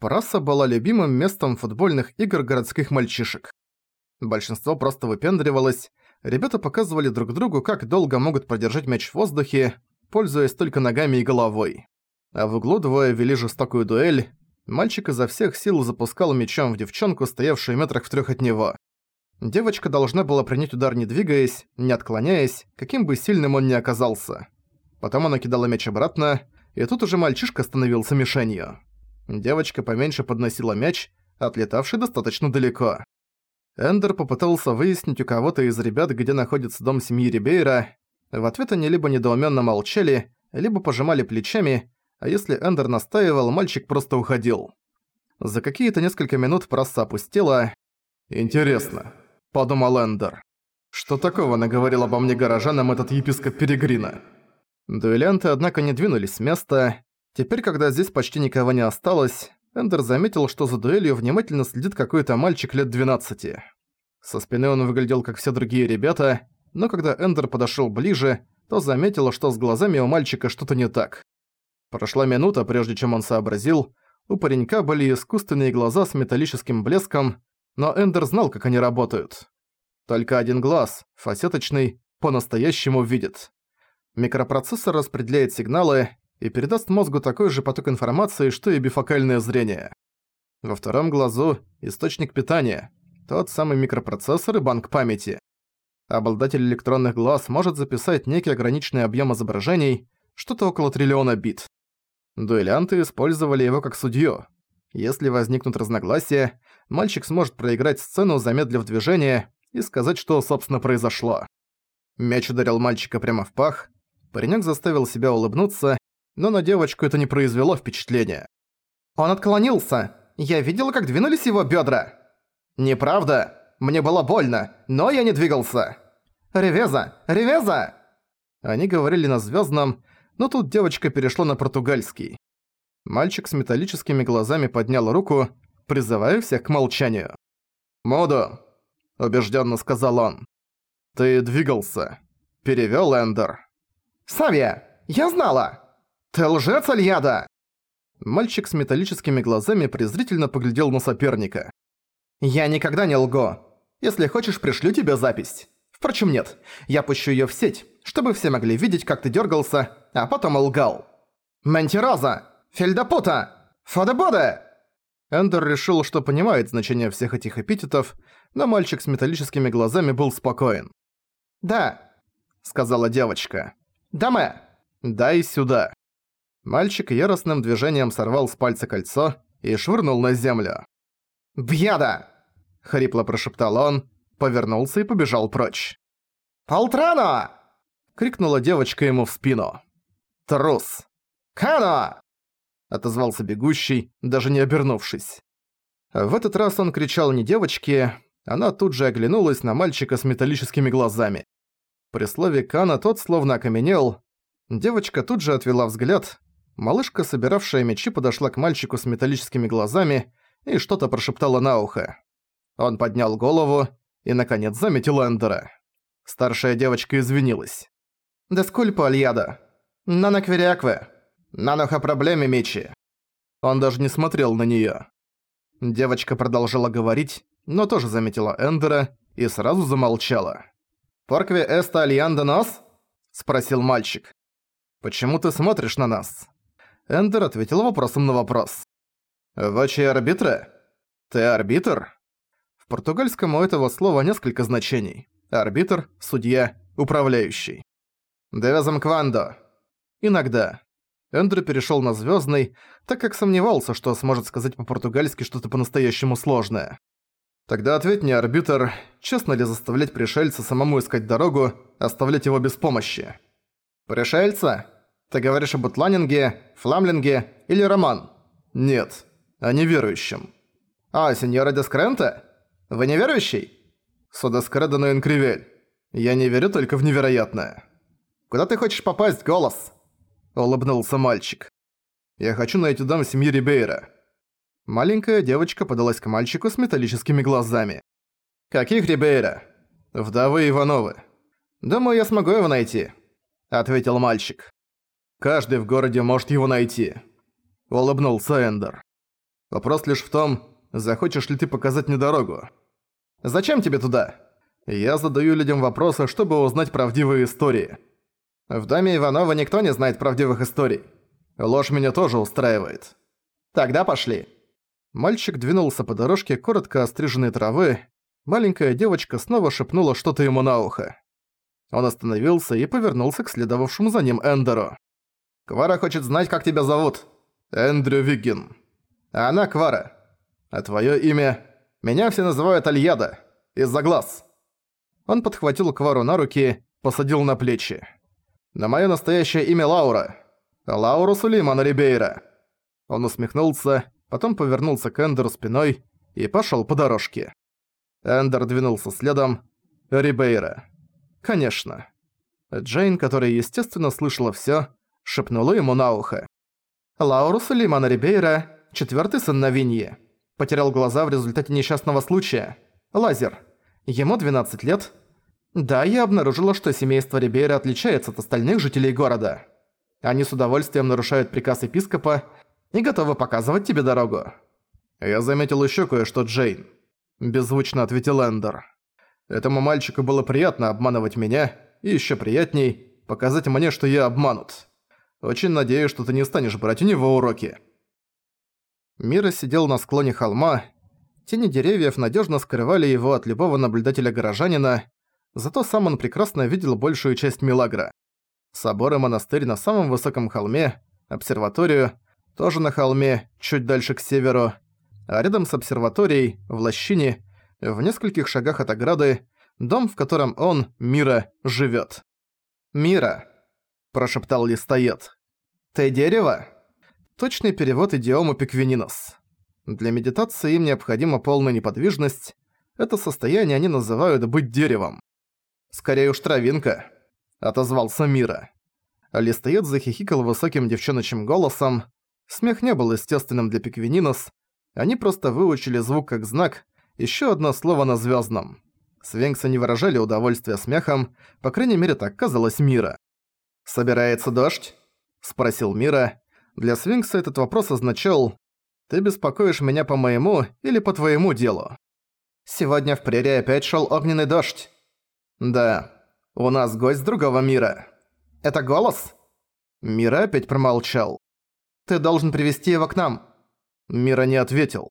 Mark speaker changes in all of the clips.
Speaker 1: Прасса была любимым местом футбольных игр городских мальчишек. Большинство просто выпендривалось, ребята показывали друг другу, как долго могут продержать мяч в воздухе, пользуясь только ногами и головой. А в углу двое вели жестокую дуэль, мальчик изо всех сил запускал мячом в девчонку, стоявшую метрах в трёх от него. Девочка должна была принять удар не двигаясь, не отклоняясь, каким бы сильным он ни оказался. Потом она кидала мяч обратно, и тут уже мальчишка становился мишенью. Девочка поменьше подносила мяч, отлетавший достаточно далеко. Эндер попытался выяснить у кого-то из ребят, где находится дом семьи Рибейра. В ответ они либо недоуменно молчали, либо пожимали плечами, а если Эндер настаивал, мальчик просто уходил. За какие-то несколько минут прасса опустела. «Интересно», — подумал Эндер. «Что такого наговорил обо мне горожанам этот епископ Перегрина?» Дуэлянты, однако, не двинулись с места. Теперь, когда здесь почти никого не осталось, Эндер заметил, что за дуэлью внимательно следит какой-то мальчик лет 12. Со спины он выглядел как все другие ребята, но когда Эндер подошёл ближе, то заметил, что с глазами у мальчика что-то не так. Прошла минута, прежде чем он сообразил, у паренька были искусственные глаза с металлическим блеском, но Эндер знал, как они работают. Только один глаз, фасеточный, по-настоящему видит. Микропроцессор распределяет сигналы и передаст мозгу такой же поток информации, что и бифокальное зрение. Во втором глазу – источник питания, тот самый микропроцессор и банк памяти. Обладатель электронных глаз может записать некий ограниченный объем изображений, что-то около триллиона бит. Дуэлянты использовали его как судью. Если возникнут разногласия, мальчик сможет проиграть сцену, замедлив движение, и сказать, что, собственно, произошло. Мяч ударил мальчика прямо в пах, Паренёк заставил себя улыбнуться, но на девочку это не произвело впечатления. «Он отклонился! Я видела, как двинулись его бёдра!» «Неправда! Мне было больно, но я не двигался!» «Ревеза! Ревеза!» Они говорили на звёздном, но тут девочка перешла на португальский. Мальчик с металлическими глазами поднял руку, призывая всех к молчанию. «Моду!» – убеждённо сказал он. «Ты двигался», – перевёл Эндер. «Савия! Я знала! Ты лжец, Альяда!» Мальчик с металлическими глазами презрительно поглядел на соперника. «Я никогда не лгу. Если хочешь, пришлю тебе запись. Впрочем, нет. Я пущу её в сеть, чтобы все могли видеть, как ты дёргался, а потом лгал. Ментироза! Фельдопута! Фодебоде!» Эндер решил, что понимает значение всех этих эпитетов, но мальчик с металлическими глазами был спокоен. «Да», — сказала девочка. «Даме!» «Дай сюда!» Мальчик яростным движением сорвал с пальца кольцо и швырнул на землю. «Бьяда!» — хрипло прошептал он, повернулся и побежал прочь. «Полтрано!» — крикнула девочка ему в спину. «Трус!» «Кано!» — отозвался бегущий, даже не обернувшись. В этот раз он кричал не девочке, она тут же оглянулась на мальчика с металлическими глазами. При слове «Кана» тот словно окаменел. Девочка тут же отвела взгляд. Малышка, собиравшая мечи, подошла к мальчику с металлическими глазами и что-то прошептала на ухо. Он поднял голову и, наконец, заметил Эндера. Старшая девочка извинилась. «Да скульпо, Альяда! Нанокверякве! Наноха проблеме мечи!» Он даже не смотрел на неё. Девочка продолжала говорить, но тоже заметила Эндера и сразу замолчала. «Поркве эста альянда нос?» – спросил мальчик. «Почему ты смотришь на нас?» Эндер ответил вопросом на вопрос. «Вачи арбитра? Ты арбитр?» В португальском у этого слова несколько значений. Арбитр, судья, управляющий. «Девязам квандо». Иногда. Эндер перешёл на звёздный, так как сомневался, что сможет сказать по-португальски что-то по-настоящему сложное. Тогда ответь мне, арбитр, честно ли заставлять пришельца самому искать дорогу, оставлять его без помощи? Пришельца? Ты говоришь об Утланинге, Фламлинге или Роман? Нет, о неверующем. А, сеньора Дескренте? Вы неверующий? Судескредено инкривель. Я не верю только в невероятное. Куда ты хочешь попасть, голос? Улыбнулся мальчик. Я хочу найти дом семьи Рибейра. Маленькая девочка подалась к мальчику с металлическими глазами. «Каких Рибейра?» «Вдовы Ивановы». «Думаю, я смогу его найти», — ответил мальчик. «Каждый в городе может его найти», — улыбнулся Эндер. Вопрос лишь в том, захочешь ли ты показать мне дорогу. Зачем тебе туда? Я задаю людям вопросы, чтобы узнать правдивые истории. В доме Иванова никто не знает правдивых историй. Ложь меня тоже устраивает. Тогда пошли. Мальчик двинулся по дорожке коротко остриженной травы. Маленькая девочка снова шепнула что-то ему на ухо. Он остановился и повернулся к следовавшему за ним Эндеру. «Квара хочет знать, как тебя зовут». «Эндрю Виггин». «А она Квара. А твое имя...» «Меня все называют Альяда. Из-за глаз». Он подхватил Квару на руки, посадил на плечи. «На моё настоящее имя Лаура. Лауру Сулеймана Рибейра». Он усмехнулся, потом повернулся к Эндеру спиной и пошёл по дорожке. Эндер двинулся следом. Рибейра. Конечно. Джейн, которая, естественно, слышала всё, шепнула ему на ухо. Лауру Сулеймана Рибейра, четвёртый сын Навиньи. Потерял глаза в результате несчастного случая. Лазер. Ему 12 лет. Да, я обнаружила, что семейство Рибейра отличается от остальных жителей города. Они с удовольствием нарушают приказ епископа и готовы показывать тебе дорогу. Я заметил ещё кое-что, Джейн. Беззвучно ответил Эндер. Этому мальчику было приятно обманывать меня, и ещё приятней показать мне, что я обманут. Очень надеюсь, что ты не станешь брать у него уроки. Мира сидел на склоне холма, Тени деревьев надежно скрывали его от любого наблюдателя-горожанина, зато сам он прекрасно видел большую часть Милагра. Собор и монастырь на самом высоком холме, обсерваторию, тоже на холме, чуть дальше к северу, а рядом с обсерваторией, в лощине, в нескольких шагах от ограды, дом, в котором он, Мира, живет. «Мира», – прошептал листоед. «Ты дерево?» Точный перевод идиому пиквининос. Для медитации им необходима полная неподвижность. Это состояние они называют «быть деревом». «Скорее уж травинка», — отозвался Мира. Листоед захихикал высоким девчоночим голосом. Смех не был естественным для пиквининос. Они просто выучили звук как знак, еще одно слово на звездном. Свенксы не выражали удовольствия смехом, по крайней мере так казалось Мира. «Собирается дождь?» – спросил Мира. Для Свинкса этот вопрос означал ты беспокоишь меня по моему или по твоему делу. Сегодня в прерии опять шел огненный дождь. Да, у нас гость другого мира. Это голос? Мира опять промолчал. Ты должен привести его к нам. Мира не ответил.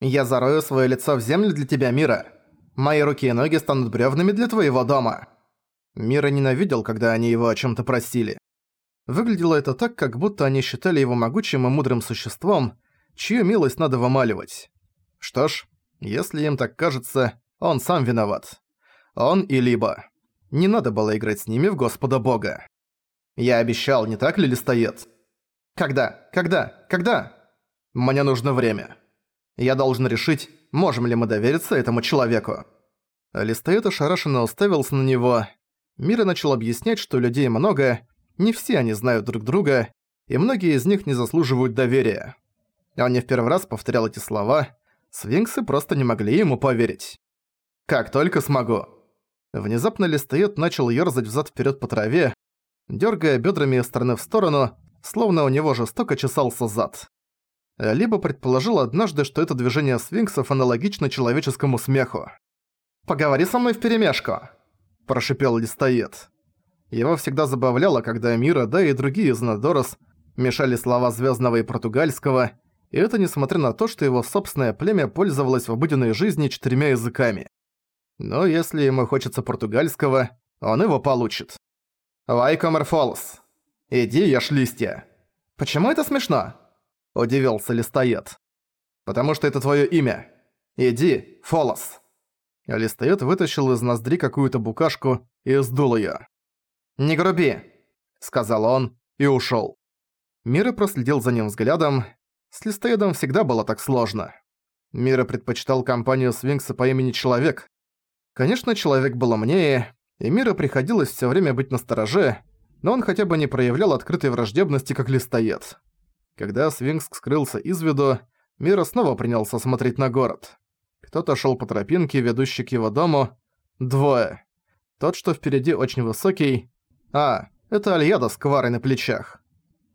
Speaker 1: Я зарою свое лицо в землю для тебя, Мира. Мои руки и ноги станут бревнами для твоего дома. Мира ненавидел, когда они его о чем то просили. Выглядело это так, как будто они считали его могучим и мудрым существом, чью милость надо вымаливать. Что ж, если им так кажется, он сам виноват. Он и либо. Не надо было играть с ними в Господа Бога. Я обещал, не так ли, Листоед? Когда? Когда? Когда? Мне нужно время. Я должен решить, можем ли мы довериться этому человеку. Листоед ошарашенно уставился на него. Мира начал объяснять, что людей много, не все они знают друг друга, и многие из них не заслуживают доверия. Он не в первый раз повторял эти слова. Свинксы просто не могли ему поверить. «Как только смогу». Внезапно листоед начал ёрзать взад-вперёд по траве, дёргая бёдрами из стороны в сторону, словно у него жестоко чесался зад. Либо предположил однажды, что это движение свинксов аналогично человеческому смеху. «Поговори со мной вперемешку», – прошипел листоед. Его всегда забавляло, когда Мира, да и другие из Надорос мешали слова звездного и португальского – и это несмотря на то, что его собственное племя пользовалось в обыденной жизни четырьмя языками. Но если ему хочется португальского, он его получит. «Вайкомер Фолс, иди ешь листья». «Почему это смешно?» – удивился листоед. «Потому что это твое имя. Иди, Фолос». А листоед вытащил из ноздри какую-то букашку и сдул её. «Не груби», – сказал он и ушёл. Мира проследил за ним взглядом, с листоедом всегда было так сложно. Мира предпочитал компанию Свинкса по имени Человек. Конечно, Человек был умнее, и Мира приходилось всё время быть настороже, но он хотя бы не проявлял открытой враждебности, как листоед. Когда Свинкс скрылся из виду, Мира снова принялся смотреть на город. Кто-то шёл по тропинке, ведущей к его дому. Двое. Тот, что впереди очень высокий. А, это Альяда с Кварой на плечах.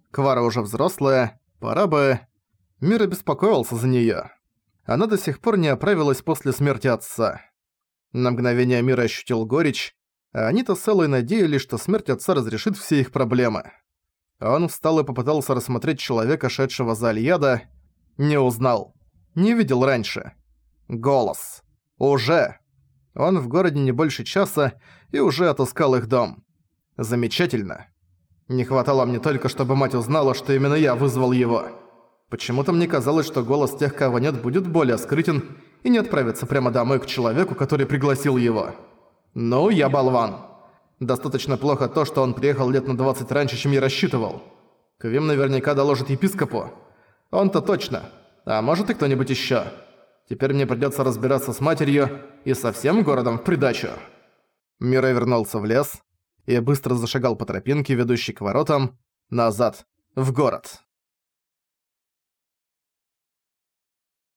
Speaker 1: Квара уже взрослая, пора бы... Мира беспокоился за неё. Она до сих пор не оправилась после смерти отца. На мгновение Мира ощутил горечь, а они-то с Эллой надеялись, что смерть отца разрешит все их проблемы. Он встал и попытался рассмотреть человека, шедшего за Альяда. Не узнал. Не видел раньше. Голос. Уже. Он в городе не больше часа и уже отыскал их дом. Замечательно. Не хватало мне только, чтобы мать узнала, что именно я вызвал его. Почему-то мне казалось, что голос тех, кого нет, будет более скрытен и не отправится прямо домой к человеку, который пригласил его. Ну, я болван. Достаточно плохо то, что он приехал лет на 20 раньше, чем я рассчитывал. Квим наверняка доложит епископу. Он-то точно. А может и кто-нибудь ещё. Теперь мне придётся разбираться с матерью и со всем городом в придачу. Мира вернулся в лес и быстро зашагал по тропинке, ведущей к воротам, назад, в город.